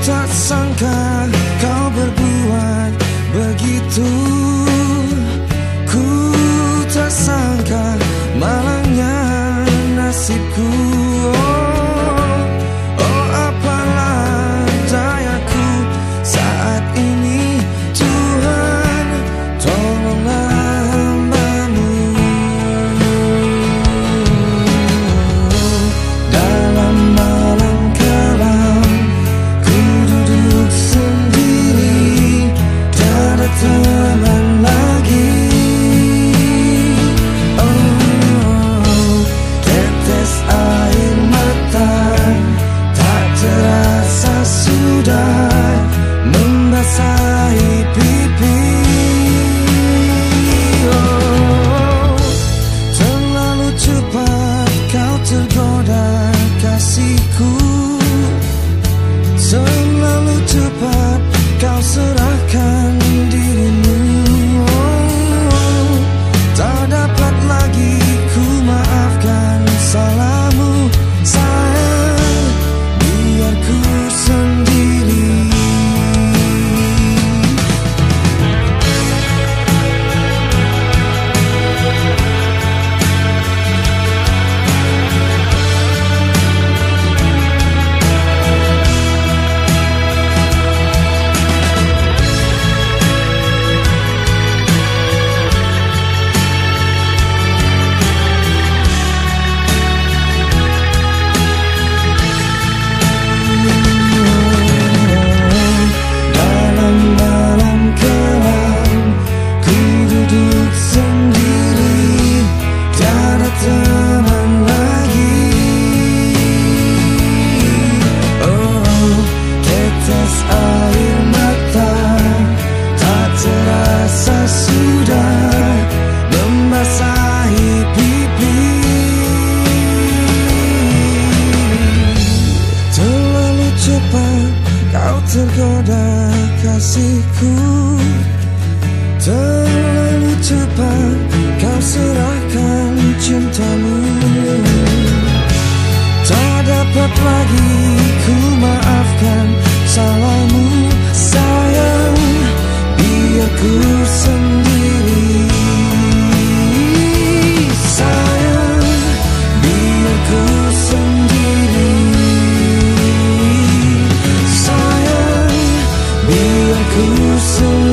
tak sangka kau berbuat begitu. escuro. kasihku. Terlalu cepat kau serahkan cintamu. Tak dapat lagi You.